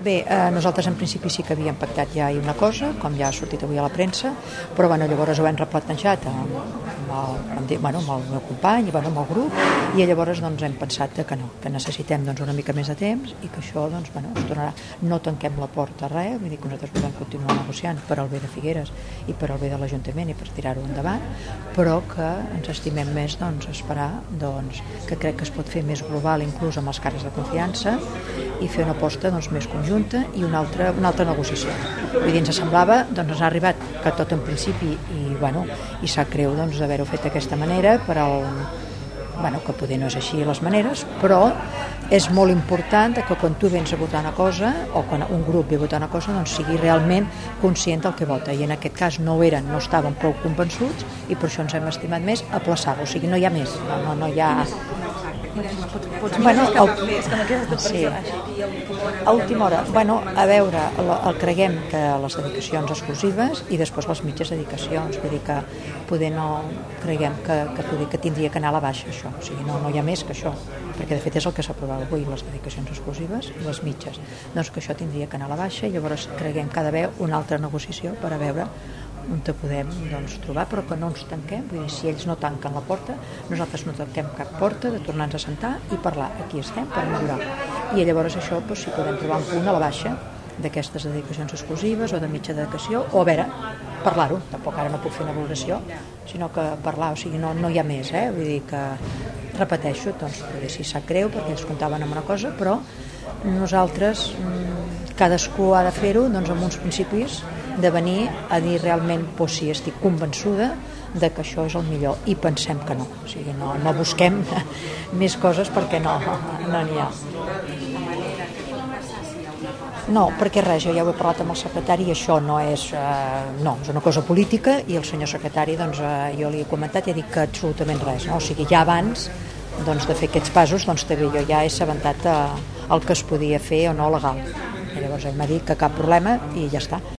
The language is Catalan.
Bé, eh, nosaltres en principi sí que havíem pactat ja una cosa, com ja ha sortit avui a la premsa, però bueno, llavors ho hem replantejat amb, amb, el, amb, bueno, amb el meu company i bueno, amb el grup, i llavors doncs, hem pensat que no, que necessitem doncs, una mica més de temps i que això doncs, bueno, es tornarà. No tanquem la porta a res, vull dir que nosaltres podem continuar negociant per al bé de Figueres i per al bé de l'Ajuntament i per tirar-ho endavant, però que ens estimem més doncs, esperar doncs, que crec que es pot fer més global inclús amb els càrrecs de confiança i fer una aposta doncs, més conjunta i una altra, una altra negociació. Vull dir, ens semblava, doncs ens ha arribat que tot en principi i, bueno, i sap greu doncs, d'haver-ho fet d'aquesta manera per al, bueno, que poder no és així les maneres, però és molt important que quan tu vens a votar una cosa o quan un grup ve a votar una cosa doncs sigui realment conscient del que vota. I en aquest cas no ho eren, no estaven prou convençuts i per això ens hem estimat més aplaçar-ho, o sigui, no hi ha més, no, no, no hi ha bueno, el, sí. a última hora. Bueno, a veure, el, el creguem que les dedicacions exclusives i després les mitges dedicacions. Vull dir que poder no creguem que, que, poder, que tindria que anar a la baixa això, o sigui, no, no hi ha més que això. Perquè de fet és el que s'aprovava avui les dedicacions exclusives i les mitges. Doncs que això tindria que anar a la baixa. I llavors creguem que ha d'haver una altra negociació per a veure on te podem doncs, trobar, però que no ens tanquem, vull dir, si ells no tanquen la porta, nosaltres no tanquem cap porta de tornar-nos a sentar i parlar. Aquí estem per millorar. I llavors això, doncs, si podem trobar un punt a la baixa d'aquestes dedicacions exclusives o de mitja dedicació, o a veure, parlar-ho, tampoc ara no puc fer una valoració, sinó que parlar, o sigui, no, no hi ha més, eh? vull dir que repeteixo, doncs, si sap greu perquè ells comptaven amb una cosa, però nosaltres, mm, cadascú ha de fer-ho doncs, amb uns principis de venir a dir realment pues, si estic convençuda de que això és el millor i pensem que no, o sigui, no, no busquem més coses perquè no no ha no, perquè res, jo ja ho he parlat amb el secretari i això no és, eh, no, és una cosa política i el senyor secretari doncs, eh, jo li he comentat i he dit que absolutament res, no? o sigui, ja abans doncs, de fer aquests passos doncs, també jo ja he assabentat eh, el que es podia fer o no legal. I llavors ell m'ha dit que cap problema i ja està.